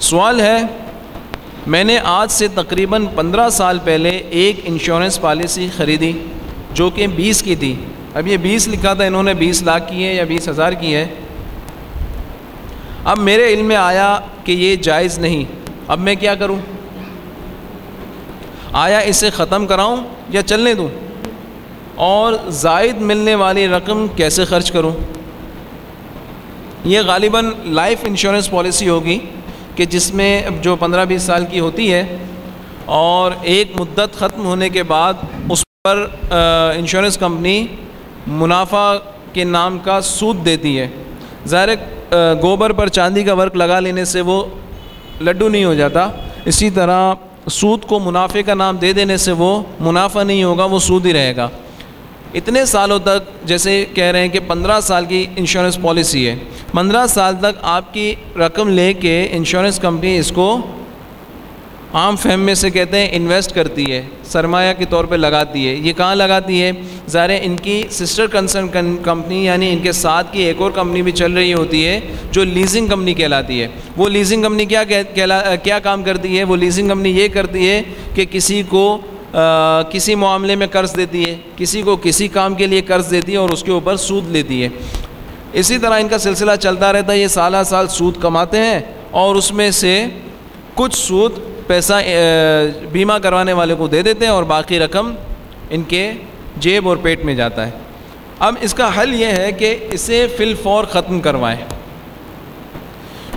سوال ہے، میں نے آج سے تقریباً پندرہ سال پہلے ایک انشورنس پالیسی خریدی جو کہ بیس کی تھی۔ اب یہ بیس لکھا تھا، انہوں نے بیس لاکھ کی ہے یا بیس ہزار کی ہے اب میرے علم میں آیا کہ یہ جائز نہیں۔ اب میں کیا کروں؟ آیا اسے ختم کراؤں یا چلنے دوں؟ اور زائد ملنے والی رقم کیسے خرچ کروں؟ یہ غالباً لائف انشورنس پالیسی ہوگی۔ کہ جس میں جو پندرہ بیس سال کی ہوتی ہے اور ایک مدت ختم ہونے کے بعد اس پر انشورنس کمپنی منافع کے نام کا سود دیتی ہے۔ ظاہر گوبر پر چاندی کا ورک لگا لینے سے وہ لڈو نہیں ہو جاتا۔ اسی طرح سود کو منافع کا نام دے دینے سے وہ منافع نہیں ہوگا، وہ سود ہی رہے گا۔ اتنے سالوں تک جیسے کہہ رہے ہیں کہ پندرہ سال کی انشورنس پالیسی ہے، پندرہ سال تک آپ کی رقم لے کے انشورنس کمپنی اس کو عام فہم میں سے کہتے ہیں انویسٹ کرتی ہے، سرمایہ کے طور پہ لگاتی ہے۔ یہ کہاں لگاتی ہے؟ ظاہر ان کی سسٹر کنسرن کمپنی یعنی ان کے ساتھ کی ایک اور کمپنی بھی چل رہی ہوتی ہے جو لیزنگ کمپنی کہلاتی ہے۔ وہ لیزنگ کمپنی کیا کیا کام کرتی ہے؟ وہ لیزنگ کمپنی یہ کرتی ہے کہ کسی کو کسی معاملے میں قرض دیتی ہے، کسی کو کسی کام کے لیے قرض دیتی ہے اور اس کے اوپر سود لیتی ہے۔ اسی طرح ان کا سلسلہ چلتا رہتا ہے، یہ سالہ سال سود کماتے ہیں اور اس میں سے کچھ سود پیسہ بیمہ کروانے والے کو دے دیتے ہیں اور باقی رقم ان کے جیب اور پیٹ میں جاتا ہے۔ اب اس کا حل یہ ہے کہ اسے فل فور ختم کروائیں۔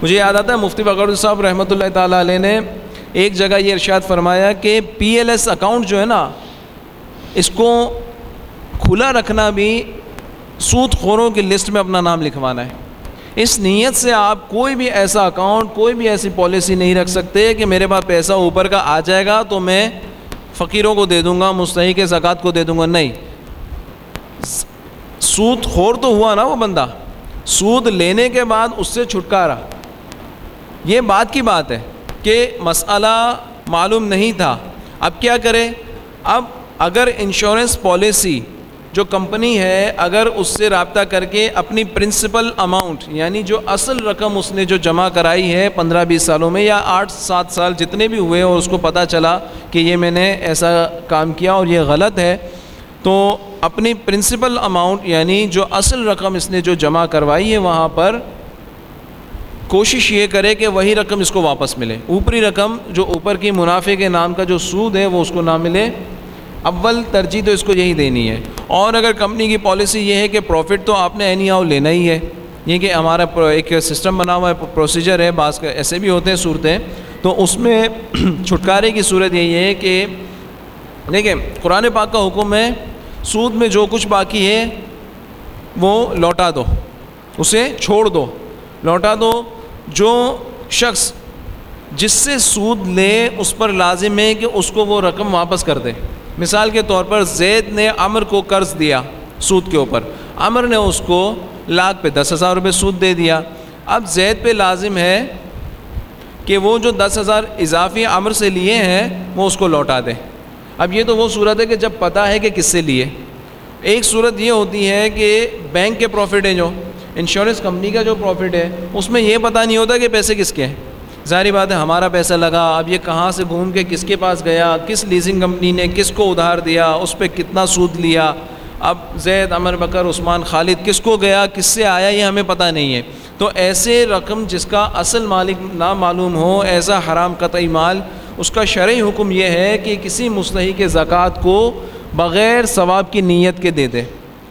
مجھے یاد آتا ہے، مفتی بغیر صاحب رحمۃ اللہ تعالیٰ علیہ نے ایک جگہ یہ ارشاد فرمایا کہ پی ایل ایس اکاؤنٹ جو ہے نا، اس کو کھلا رکھنا بھی سود خوروں کی لسٹ میں اپنا نام لکھوانا ہے۔ اس نیت سے آپ کوئی بھی ایسا اکاؤنٹ، کوئی بھی ایسی پالیسی نہیں رکھ سکتے کہ میرے پاس پیسہ اوپر کا آ جائے گا تو میں فقیروں کو دے دوں گا، مستحق زکوٰۃ کو دے دوں گا۔ نہیں۔ سود خور تو ہوا نا وہ بندہ۔ سود لینے کے بعد اس سے چھٹکارا۔ یہ بات کی بات ہے۔ کہ مسئلہ معلوم نہیں تھا۔ اب کیا کرے اب اگر انشورنس پالیسی جو کمپنی ہے، اگر اس سے رابطہ کر کے اپنی پرنسپل اماؤنٹ یعنی جو اصل رقم اس نے جو جمع کرائی ہے پندرہ بیس سالوں میں یا آٹھ سات سال جتنے بھی ہوئے اور اس کو پتہ چلا کہ یہ میں نے ایسا کام کیا اور یہ غلط ہے، تو اپنی پرنسپل اماؤنٹ یعنی جو اصل رقم اس نے جو جمع کروائی ہے وہاں پر کوشش یہ کرے کہ وہی رقم اس کو واپس ملے۔ اوپری رقم جو اوپر کی منافع کے نام کا جو سود ہے وہ اس کو نہ ملے۔ اول ترجیح تو اس کو یہی دینی ہے۔ اور اگر کمپنی کی پالیسی یہ ہے کہ پروفٹ تو آپ نے اینی آؤ لینا ہی ہے۔ یہ کہ ہمارا ایک سسٹم بنا ہوا ہے، پروسیجر ہے، بعض ایسے بھی ہوتے ہیں صورتیں۔ تو اس میں چھٹکارے کی صورت یہی ہے کہ دیکھیں، قرآن پاک کا حکم ہے، سود میں جو کچھ باقی ہے، وہ لوٹا دو۔ اسے چھوڑ دو۔ لوٹا دو۔ جو شخص جس سے سود لے، اس پر لازم ہے کہ اس کو وہ رقم واپس کر دے۔ مثال کے طور پر زید نے امر کو قرض دیا سود کے اوپر۔ امر نے اس کو لاکھ پہ دس ہزار روپے سود دے دیا۔ اب زید پہ لازم ہے کہ وہ جو دس ہزار اضافی امر سے لیے ہیں، وہ اس کو لوٹا دے۔ اب یہ تو وہ صورت ہے کہ جب پتہ ہے کہ کس سے لیے۔ ایک صورت یہ ہوتی ہے کہ بینک کے پروفٹ ہیں جو۔ انشورنس کمپنی کا جو پروفٹ ہے، اس میں یہ پتہ نہیں ہوتا کہ پیسے کس کے ہیں۔ ظاہری بات ہے، ہمارا پیسہ لگا، اب یہ کہاں سے گھوم کے کس کے پاس گیا، کس لیزنگ کمپنی نے کس کو ادھار دیا، اس پہ کتنا سود لیا۔ اب زید امر بکر، عثمان، خالد کس کو گیا، کس سے آیا، یہ ہمیں پتہ نہیں ہے۔ تو ایسے رقم جس کا اصل مالک نہ معلوم ہو، ایسا حرام قطعی مال، اس کا شرعی حکم یہ ہے کہ کسی مستحق کے زکوٰۃ کو بغیر ثواب کی نیت کے دے دے۔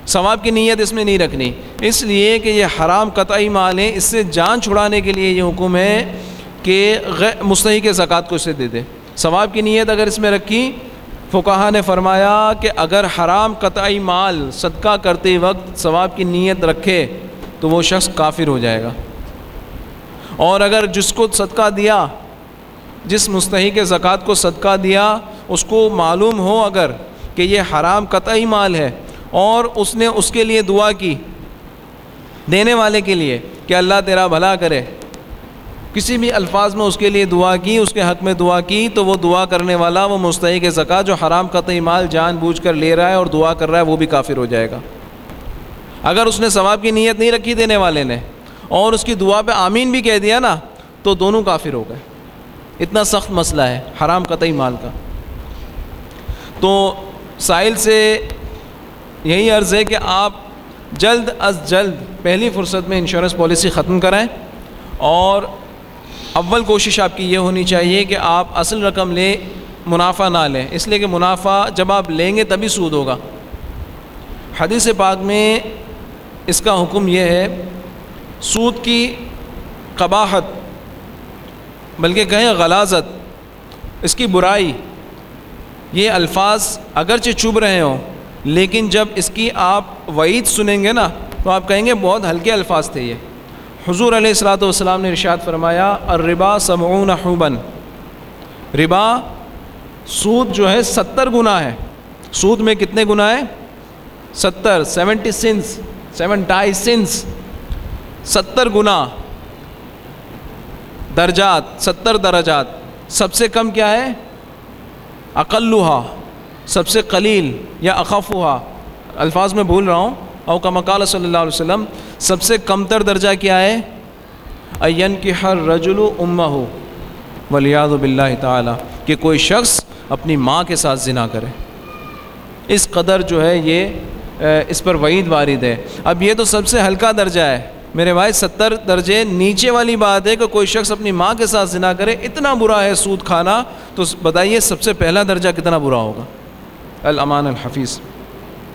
ثواب کی نیت اس میں نہیں رکھنی۔ اس لیے کہ یہ حرام قطعی مال ہے اس سے جان چھڑانے کے لیے یہ حکم ہے کہ غیر مستحق زکوٰۃ کو اسے دے دے۔ ثواب کی نیت اگر اس میں رکھی فقہ نے فرمایا کہ اگر حرام قطعی مال صدقہ کرتے وقت ثواب کی نیت رکھے، تو وہ شخص کافر ہو جائے گا۔ اور اگر جس کو صدقہ دیا، جس مستحق زکوٰۃ کو صدقہ دیا، اس کو معلوم ہو اگر کہ یہ حرام قطعی مال ہے اور اس نے اس کے لیے دعا کی دینے والے کے لیے کہ اللہ تیرا بھلا کرے۔ کسی بھی الفاظ میں اس کے لیے دعا کی، اس کے حق میں دعا کی، تو وہ دعا کرنے والا، وہ مستحق زکا جو حرام قطعی مال جان بوجھ کر لے رہا ہے اور دعا کر رہا ہے، وہ بھی کافر ہو جائے گا۔ اگر اس نے ثواب کی نیت نہیں رکھی دینے والے نے اور اس کی دعا پہ آمین بھی کہہ دیا نا، تو دونوں کافر ہو گئے۔ اتنا سخت مسئلہ ہے حرام قطعی مال کا۔ تو سائل سے یہی عرض ہے کہ آپ جلد از جلد پہلی فرصت میں انشورنس پالیسی ختم کرائیں اور اول کوشش آپ کی یہ ہونی چاہیے کہ آپ اصل رقم لیں، منافع نہ لیں۔ اس لیے کہ منافع جب آپ لیں گے تبھی سود ہوگا۔ حدیث پاک میں اس کا حکم یہ ہے، سود کی قباحت، بلکہ کہیں غلازت، اس کی برائی، یہ الفاظ اگرچہ چبھ رہے ہوں لیکن جب اس کی آپ وعید سنیں گے نا، تو آپ کہیں گے بہت ہلکے الفاظ تھے یہ۔ حضور علیہ السلاۃ والسلام نے ارشاد فرمایا، الربا سمعون حوبن ربا، سود جو ہے ستر گنا ہے۔ سود میں کتنے گنا ہے ستر، سیونٹی سنس سیونٹائی سنس ستر گنا درجات، ستر درجات۔ سب سے کم کیا ہے؟ اقلحا سب سے قلیل یا اخفا الفاظ میں بھول رہا ہوں، او کا مکال صلی اللہ علیہ وسلم، سب سے کم تر درجہ کیا ہے؟ عین کی ہر رجل و ہو ولیاد بلّہ تعالیٰ، کہ کوئی شخص اپنی ماں کے ساتھ ذنا کرے۔ اس قدر جو ہے یہ اس پر وعید وارد ہے۔ اب یہ تو سب سے ہلکا درجہ ہے۔ میرے بھائی، ستر درجے نیچے والی بات ہے کہ کوئی شخص اپنی ماں کے ساتھ ذنا کرے، اتنا برا ہے سود کھانا، تو بتائیے سب سے پہلا درجہ کتنا برا ہوگا؟ الامان الحفیظ